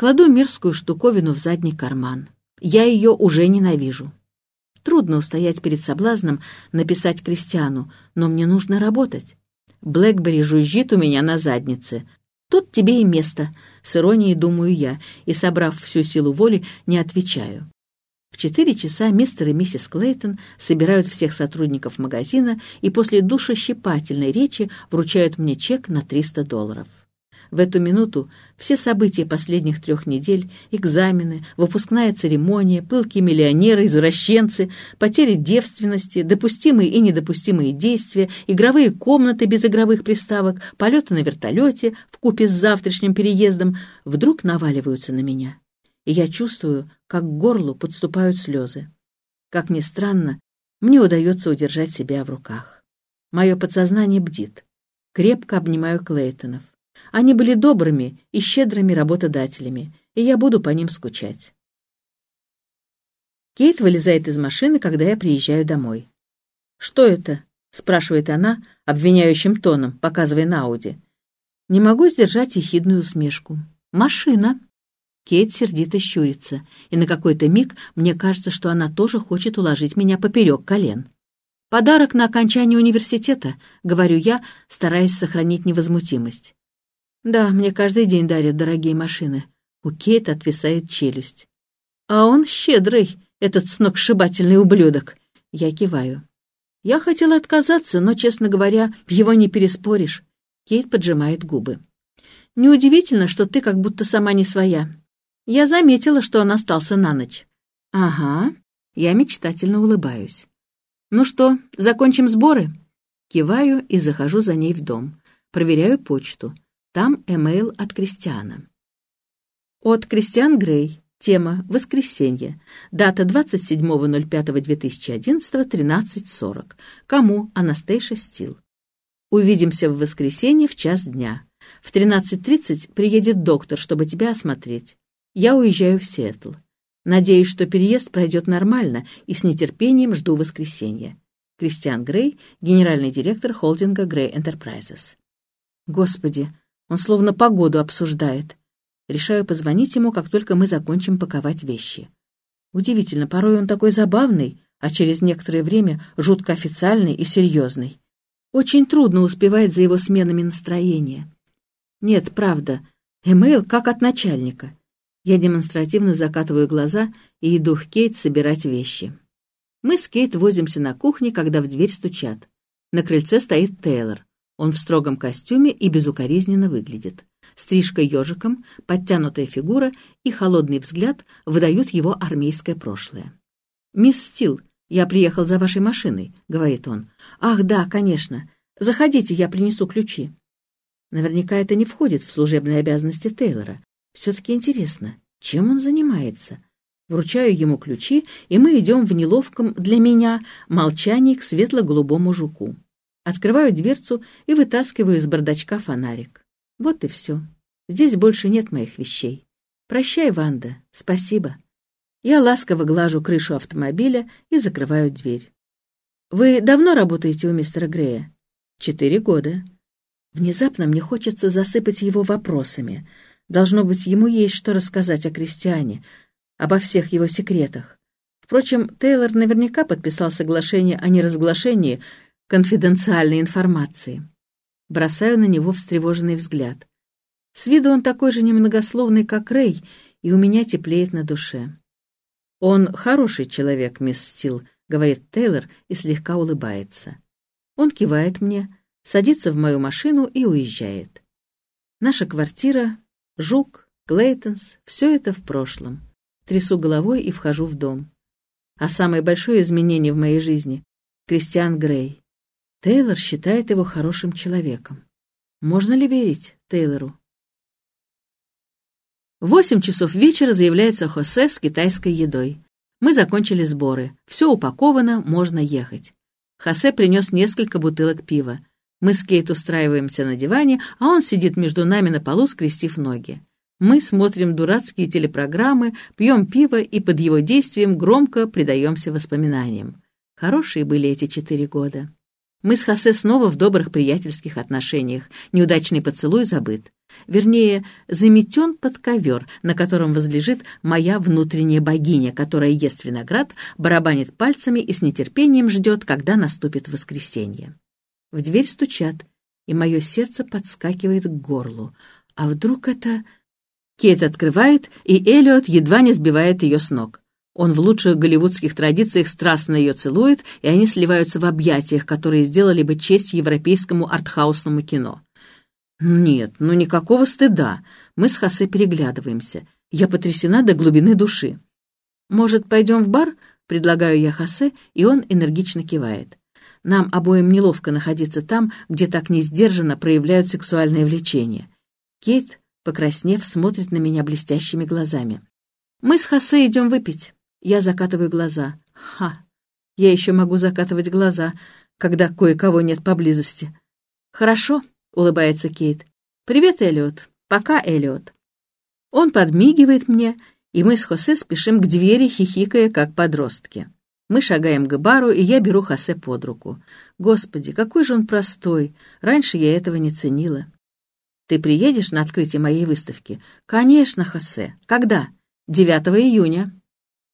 Кладу мерзкую штуковину в задний карман. Я ее уже ненавижу. Трудно устоять перед соблазном написать Кристиану, но мне нужно работать. Блэкбери жужжит у меня на заднице. Тут тебе и место, с иронией думаю я, и, собрав всю силу воли, не отвечаю. В четыре часа мистер и миссис Клейтон собирают всех сотрудников магазина и после душещипательной речи вручают мне чек на 300 долларов. В эту минуту все события последних трех недель, экзамены, выпускная церемония, пылкие миллионеры, извращенцы, потери девственности, допустимые и недопустимые действия, игровые комнаты без игровых приставок, полеты на вертолете в купе с завтрашним переездом вдруг наваливаются на меня. И я чувствую, как к горлу подступают слезы. Как ни странно, мне удается удержать себя в руках. Мое подсознание бдит. Крепко обнимаю Клейтонов. Они были добрыми и щедрыми работодателями, и я буду по ним скучать. Кейт вылезает из машины, когда я приезжаю домой. «Что это?» — спрашивает она обвиняющим тоном, показывая на Ауди. Не могу сдержать ехидную усмешку. «Машина!» Кейт сердито щурится, и на какой-то миг мне кажется, что она тоже хочет уложить меня поперек колен. «Подарок на окончание университета», — говорю я, стараясь сохранить невозмутимость. Да, мне каждый день дарят дорогие машины. У Кейт отвисает челюсть. А он щедрый, этот сногсшибательный ублюдок. Я киваю. Я хотела отказаться, но, честно говоря, его не переспоришь. Кейт поджимает губы. Неудивительно, что ты как будто сама не своя. Я заметила, что он остался на ночь. Ага. Я мечтательно улыбаюсь. Ну что, закончим сборы? Киваю и захожу за ней в дом. Проверяю почту. Там эмейл от Кристиана. От Кристиан Грей. Тема «Воскресенье». Дата 27.05.2011, 13.40. Кому? Анастейша Стил. Увидимся в воскресенье в час дня. В 13.30 приедет доктор, чтобы тебя осмотреть. Я уезжаю в Сиэтл. Надеюсь, что переезд пройдет нормально и с нетерпением жду воскресенья. Кристиан Грей, генеральный директор холдинга Грей Enterprises. Господи, он словно погоду обсуждает. Решаю позвонить ему, как только мы закончим паковать вещи. Удивительно, порой он такой забавный, а через некоторое время жутко официальный и серьезный. Очень трудно успевать за его сменами настроения. Нет, правда, эмейл как от начальника. Я демонстративно закатываю глаза и иду в Кейт собирать вещи. Мы с Кейт возимся на кухне, когда в дверь стучат. На крыльце стоит Тейлор. Он в строгом костюме и безукоризненно выглядит. Стрижка ежиком, подтянутая фигура и холодный взгляд выдают его армейское прошлое. «Мисс Стил, я приехал за вашей машиной», — говорит он. «Ах, да, конечно. Заходите, я принесу ключи». Наверняка это не входит в служебные обязанности Тейлора. Все-таки интересно, чем он занимается? Вручаю ему ключи, и мы идем в неловком для меня молчании к светло-голубому жуку. Открываю дверцу и вытаскиваю из бардачка фонарик. Вот и все. Здесь больше нет моих вещей. Прощай, Ванда. Спасибо. Я ласково глажу крышу автомобиля и закрываю дверь. Вы давно работаете у мистера Грея? Четыре года. Внезапно мне хочется засыпать его вопросами. Должно быть, ему есть что рассказать о крестьяне, обо всех его секретах. Впрочем, Тейлор наверняка подписал соглашение о неразглашении конфиденциальной информации. Бросаю на него встревоженный взгляд. С виду он такой же немногословный, как Рэй, и у меня теплеет на душе. «Он хороший человек, мисс Стил», — говорит Тейлор и слегка улыбается. Он кивает мне, садится в мою машину и уезжает. Наша квартира, Жук, Клейтонс — все это в прошлом. Трясу головой и вхожу в дом. А самое большое изменение в моей жизни — Кристиан Грей. Тейлор считает его хорошим человеком. Можно ли верить Тейлору? В восемь часов вечера заявляется Хосе с китайской едой. Мы закончили сборы. Все упаковано, можно ехать. Хосе принес несколько бутылок пива. Мы с Кейт устраиваемся на диване, а он сидит между нами на полу, скрестив ноги. Мы смотрим дурацкие телепрограммы, пьем пиво и под его действием громко предаемся воспоминаниям. Хорошие были эти четыре года. Мы с Хосе снова в добрых приятельских отношениях. Неудачный поцелуй забыт. Вернее, заметен под ковер, на котором возлежит моя внутренняя богиня, которая ест виноград, барабанит пальцами и с нетерпением ждет, когда наступит воскресенье. В дверь стучат, и мое сердце подскакивает к горлу. А вдруг это... Кейт открывает, и Эллиот едва не сбивает ее с ног. Он в лучших голливудских традициях страстно ее целует, и они сливаются в объятиях, которые сделали бы честь европейскому артхаусному кино. Нет, ну никакого стыда. Мы с Хосе переглядываемся. Я потрясена до глубины души. «Может, пойдем в бар?» — предлагаю я Хосе, и он энергично кивает. Нам обоим неловко находиться там, где так несдержанно проявляют сексуальное влечение. Кейт, покраснев, смотрит на меня блестящими глазами. «Мы с Хосе идем выпить». Я закатываю глаза. «Ха! Я еще могу закатывать глаза, когда кое-кого нет поблизости». «Хорошо», — улыбается Кейт. «Привет, Эллиот. Пока, Эллиот». Он подмигивает мне, и мы с Хосе спешим к двери, хихикая, как подростки. Мы шагаем к бару, и я беру Хосе под руку. Господи, какой же он простой. Раньше я этого не ценила. Ты приедешь на открытие моей выставки? Конечно, Хосе. Когда? 9 июня.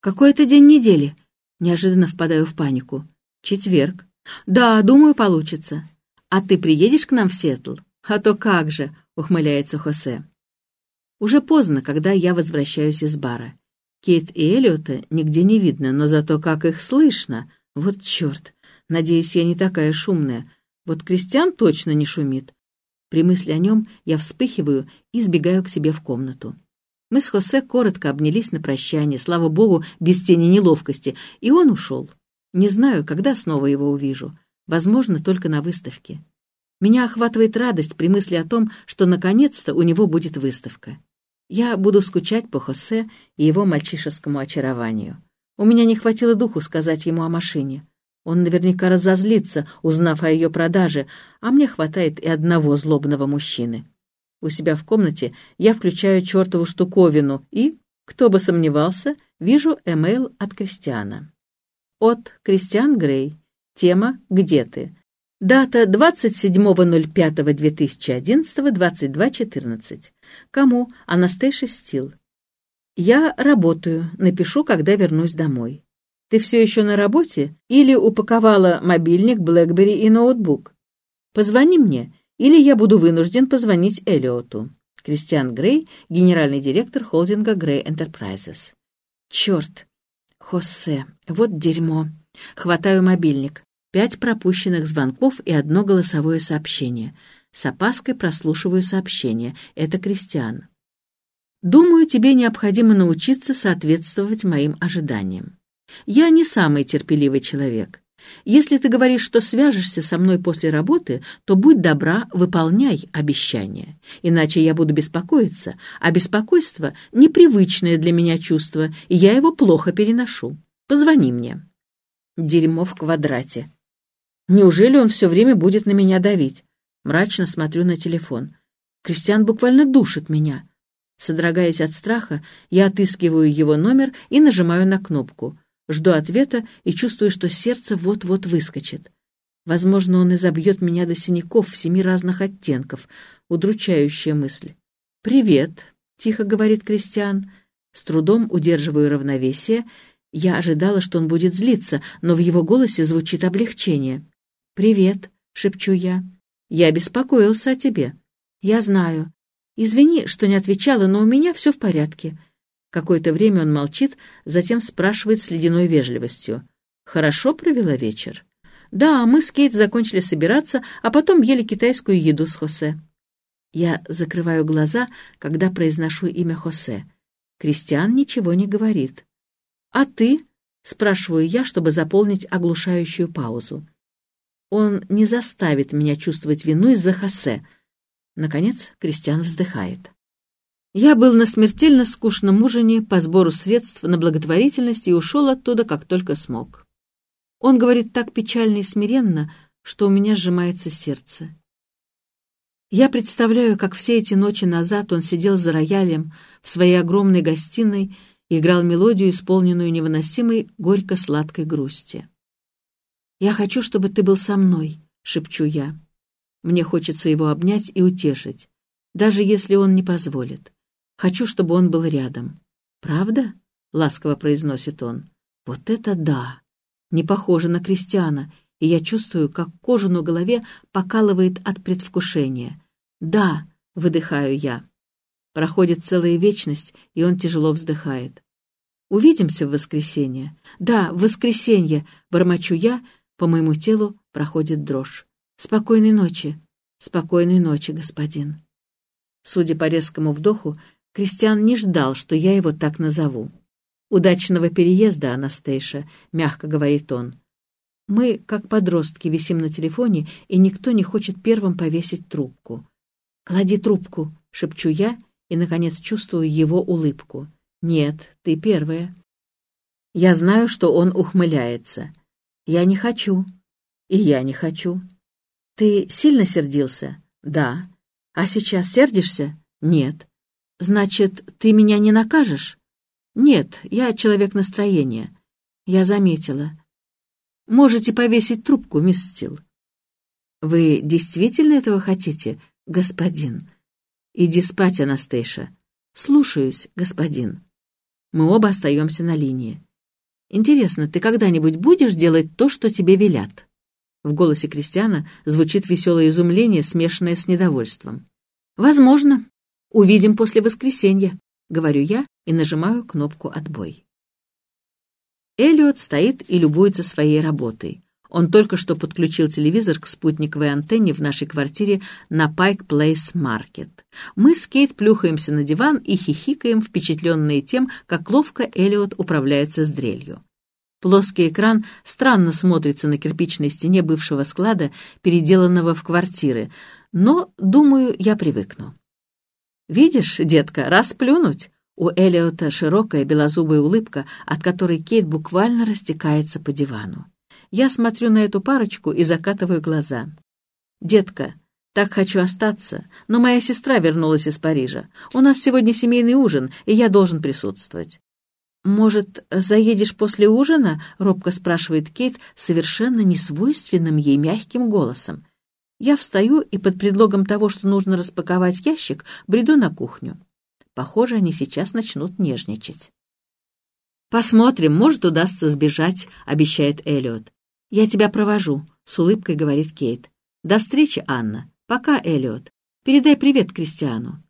Какой это день недели? Неожиданно впадаю в панику. Четверг. Да, думаю, получится. А ты приедешь к нам в Сиэтл? А то как же, ухмыляется Хосе. Уже поздно, когда я возвращаюсь из бара. Кейт и Эллиота нигде не видно, но зато как их слышно. Вот черт. Надеюсь, я не такая шумная. Вот Кристиан точно не шумит. При мысли о нем я вспыхиваю и сбегаю к себе в комнату. Мы с Хосе коротко обнялись на прощание, слава богу, без тени неловкости, и он ушел. Не знаю, когда снова его увижу. Возможно, только на выставке. Меня охватывает радость при мысли о том, что наконец-то у него будет выставка. Я буду скучать по Хосе и его мальчишескому очарованию. У меня не хватило духу сказать ему о машине. Он наверняка разозлится, узнав о ее продаже, а мне хватает и одного злобного мужчины. У себя в комнате я включаю чертову штуковину и, кто бы сомневался, вижу эмейл от Кристиана. От Кристиан Грей. Тема «Где ты?». Дата 27.05.2011, 22.14. Кому? Анастейша Стил. Я работаю, напишу, когда вернусь домой. Ты все еще на работе? Или упаковала мобильник, Блэкбери и ноутбук? Позвони мне, или я буду вынужден позвонить Эллиоту. Кристиан Грей, генеральный директор холдинга Грей Enterprises. Черт! Хосе, вот дерьмо. Хватаю мобильник. Пять пропущенных звонков и одно голосовое сообщение. С опаской прослушиваю сообщение. Это Кристиан. Думаю, тебе необходимо научиться соответствовать моим ожиданиям. Я не самый терпеливый человек. Если ты говоришь, что свяжешься со мной после работы, то будь добра, выполняй обещание. Иначе я буду беспокоиться, а беспокойство — непривычное для меня чувство, и я его плохо переношу. Позвони мне. Дерьмо в квадрате. Неужели он все время будет на меня давить? Мрачно смотрю на телефон. Кристиан буквально душит меня. Содрогаясь от страха, я отыскиваю его номер и нажимаю на кнопку. Жду ответа и чувствую, что сердце вот-вот выскочит. Возможно, он изобьет меня до синяков в семи разных оттенков. Удручающая мысль. «Привет», — тихо говорит Кристиан. С трудом удерживаю равновесие. Я ожидала, что он будет злиться, но в его голосе звучит облегчение. «Привет», — шепчу я. «Я беспокоился о тебе». «Я знаю. Извини, что не отвечала, но у меня все в порядке. Какое-то время он молчит, затем спрашивает с ледяной вежливостью. «Хорошо провела вечер?» «Да, мы с Кейт закончили собираться, а потом ели китайскую еду с Хосе». Я закрываю глаза, когда произношу имя Хосе. Кристиан ничего не говорит. «А ты?» — спрашиваю я, чтобы заполнить оглушающую паузу. Он не заставит меня чувствовать вину из-за Хосе. Наконец Кристиан вздыхает. Я был на смертельно скучном ужине по сбору средств на благотворительность и ушел оттуда, как только смог. Он говорит так печально и смиренно, что у меня сжимается сердце. Я представляю, как все эти ночи назад он сидел за роялем в своей огромной гостиной и играл мелодию, исполненную невыносимой горько-сладкой грусти. «Я хочу, чтобы ты был со мной», — шепчу я. Мне хочется его обнять и утешить. даже если он не позволит. Хочу, чтобы он был рядом. «Правда?» — ласково произносит он. «Вот это да! Не похоже на крестьяна, и я чувствую, как кожу на голове покалывает от предвкушения. «Да!» — выдыхаю я. Проходит целая вечность, и он тяжело вздыхает. «Увидимся в воскресенье?» «Да, в воскресенье!» — бормочу я, по моему телу проходит дрожь. «Спокойной ночи!» «Спокойной ночи, господин!» Судя по резкому вдоху, Кристиан не ждал, что я его так назову. «Удачного переезда, Анастейша», — мягко говорит он. Мы, как подростки, висим на телефоне, и никто не хочет первым повесить трубку. «Клади трубку», — шепчу я, и, наконец, чувствую его улыбку. «Нет, ты первая». Я знаю, что он ухмыляется. «Я не хочу». «И я не хочу». «Ты сильно сердился?» «Да». «А сейчас сердишься?» «Нет». «Значит, ты меня не накажешь?» «Нет, я человек настроения». «Я заметила. Можете повесить трубку, мисс Стил». «Вы действительно этого хотите, господин?» «Иди спать, Анастейша». «Слушаюсь, господин». Мы оба остаемся на линии. «Интересно, ты когда-нибудь будешь делать то, что тебе велят?» В голосе Кристиана звучит веселое изумление, смешанное с недовольством. «Возможно. Увидим после воскресенья», — говорю я и нажимаю кнопку «Отбой». Эллиот стоит и любуется своей работой. Он только что подключил телевизор к спутниковой антенне в нашей квартире на Пайк Плейс Маркет. Мы с Кейт плюхаемся на диван и хихикаем, впечатленные тем, как ловко Эллиот управляется с дрелью. Плоский экран странно смотрится на кирпичной стене бывшего склада, переделанного в квартиры, но, думаю, я привыкну. «Видишь, детка, раз плюнуть, у Элиота широкая белозубая улыбка, от которой Кейт буквально растекается по дивану. Я смотрю на эту парочку и закатываю глаза. «Детка, так хочу остаться, но моя сестра вернулась из Парижа. У нас сегодня семейный ужин, и я должен присутствовать». «Может, заедешь после ужина?» — робко спрашивает Кейт совершенно несвойственным ей мягким голосом. Я встаю и под предлогом того, что нужно распаковать ящик, бреду на кухню. Похоже, они сейчас начнут нежничать. «Посмотрим, может, удастся сбежать», — обещает Эллиот. «Я тебя провожу», — с улыбкой говорит Кейт. «До встречи, Анна. Пока, Эллиот. Передай привет Кристиану».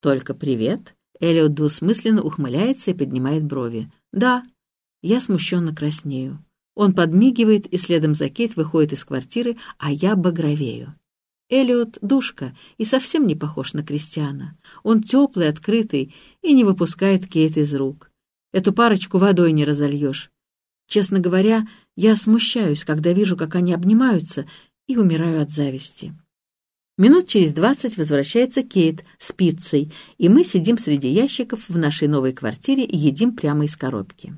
«Только привет?» Эллиот двусмысленно ухмыляется и поднимает брови. «Да». Я смущенно краснею. Он подмигивает и следом за Кейт выходит из квартиры, а я багровею. Элиот — душка и совсем не похож на Кристиана. Он теплый, открытый и не выпускает Кейт из рук. Эту парочку водой не разольешь. Честно говоря, я смущаюсь, когда вижу, как они обнимаются, и умираю от зависти. Минут через двадцать возвращается Кейт с пиццей, и мы сидим среди ящиков в нашей новой квартире и едим прямо из коробки.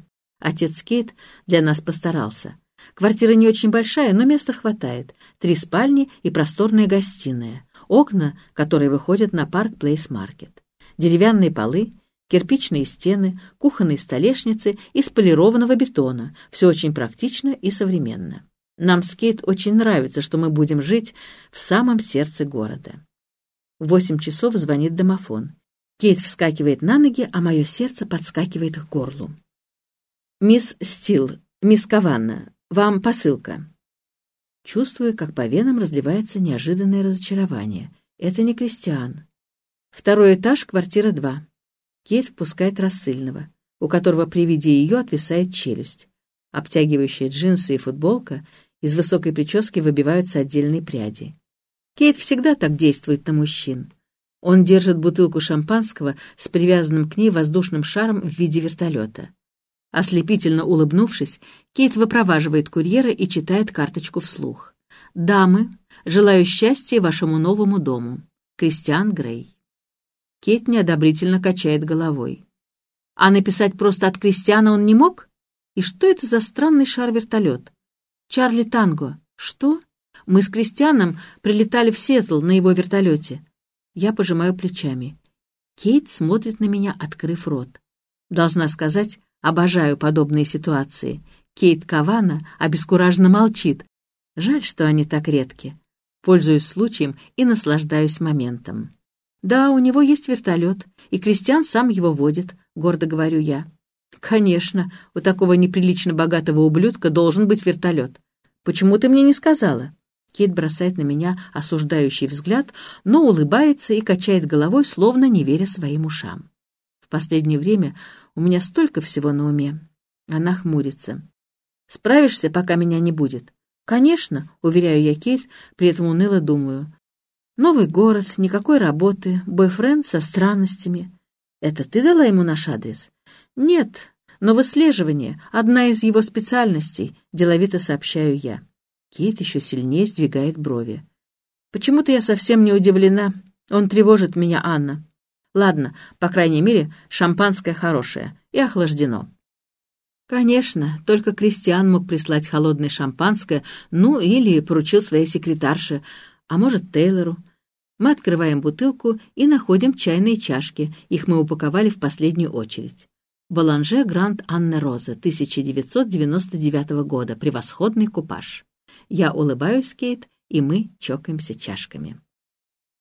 Отец Кейт для нас постарался. Квартира не очень большая, но места хватает. Три спальни и просторная гостиная. Окна, которые выходят на парк Плейс Маркет. Деревянные полы, кирпичные стены, кухонные столешницы из полированного бетона. Все очень практично и современно. Нам с Кейт очень нравится, что мы будем жить в самом сердце города. В восемь часов звонит домофон. Кейт вскакивает на ноги, а мое сердце подскакивает к горлу. «Мисс Стил, мисс Каванна, вам посылка». Чувствую, как по венам разливается неожиданное разочарование. Это не Кристиан. Второй этаж, квартира 2. Кейт впускает рассыльного, у которого при виде ее отвисает челюсть. Обтягивающие джинсы и футболка из высокой прически выбиваются отдельные пряди. Кейт всегда так действует на мужчин. Он держит бутылку шампанского с привязанным к ней воздушным шаром в виде вертолета. Ослепительно улыбнувшись, Кейт выпроваживает курьера и читает карточку вслух. «Дамы, желаю счастья вашему новому дому. Кристиан Грей». Кейт неодобрительно качает головой. А написать просто от Кристиана он не мог? И что это за странный шар-вертолет? Чарли Танго. Что? Мы с Кристианом прилетали в Сиэтл на его вертолете. Я пожимаю плечами. Кейт смотрит на меня, открыв рот. Должна сказать, Обожаю подобные ситуации. Кейт Кавана обескураженно молчит. Жаль, что они так редки. Пользуюсь случаем и наслаждаюсь моментом. «Да, у него есть вертолет, и Кристиан сам его водит», — гордо говорю я. «Конечно, у такого неприлично богатого ублюдка должен быть вертолет. Почему ты мне не сказала?» Кейт бросает на меня осуждающий взгляд, но улыбается и качает головой, словно не веря своим ушам. В последнее время у меня столько всего на уме. Она хмурится. «Справишься, пока меня не будет?» «Конечно», — уверяю я Кейт, при этом уныло думаю. «Новый город, никакой работы, бойфренд со странностями. Это ты дала ему наш адрес?» «Нет, но выслеживание — одна из его специальностей», — деловито сообщаю я. Кейт еще сильнее сдвигает брови. «Почему-то я совсем не удивлена. Он тревожит меня, Анна. Ладно, по крайней мере, шампанское хорошее и охлаждено». Конечно, только Кристиан мог прислать холодное шампанское, ну или поручил своей секретарше, а может, Тейлору. Мы открываем бутылку и находим чайные чашки, их мы упаковали в последнюю очередь. Баланже Гранд Анна Роза, 1999 года, превосходный купаж. Я улыбаюсь, Кейт, и мы чокаемся чашками.